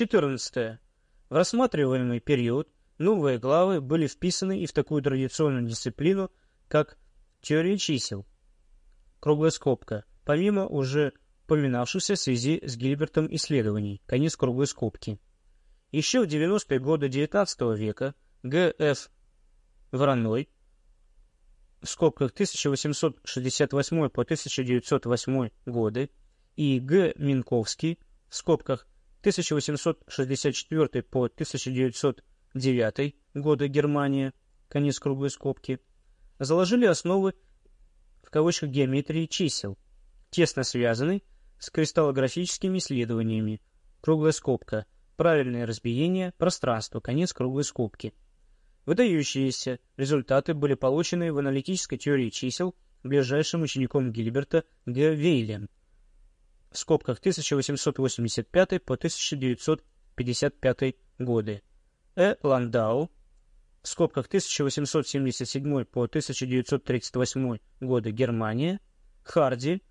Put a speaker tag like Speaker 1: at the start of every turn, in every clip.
Speaker 1: 14. В рассматриваемый период новые главы были вписаны и в такую традиционную дисциплину, как теория чисел, круглая скобка, помимо уже упоминавшихся в связи с Гильбертом исследований, конец круглой скобки. Еще в 90-е годы XIX века Г.Ф. Вороной в скобках 1868 по 1908 годы и Г. Минковский в скобках 1864 по 1909 годы Германия, конец круглой скобки, заложили основы в кавычках геометрии чисел, тесно связанной с кристаллографическими исследованиями, круглая скобка, правильное разбиение пространства, конец круглой скобки. Выдающиеся результаты были получены в аналитической теории чисел ближайшим учеником Гильберта Г. Вейлем в скобках 1885 по 1955 годы, Э. Ландау в скобках 1877 по 1938 годы Германия, Харди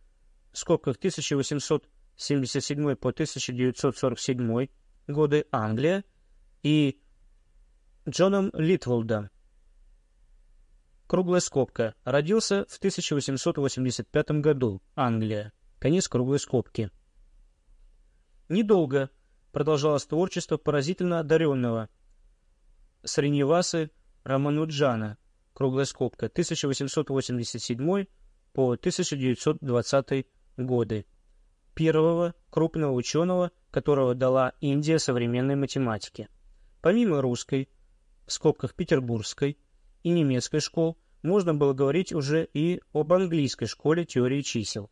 Speaker 1: в скобках 1877 по 1947 годы Англия и Джоном Литволдом. Круглая скобка. Родился в 1885 году. Англия. Конец круглой скобки. Недолго продолжалось творчество поразительно одаренного Сриньявасы Рамануджана. Круглая скобка. 1887 по 1920 годы. Первого крупного ученого, которого дала Индия современной математики. Помимо русской, в скобках петербургской, и немецкой школ, можно было говорить уже и об английской школе теории чисел.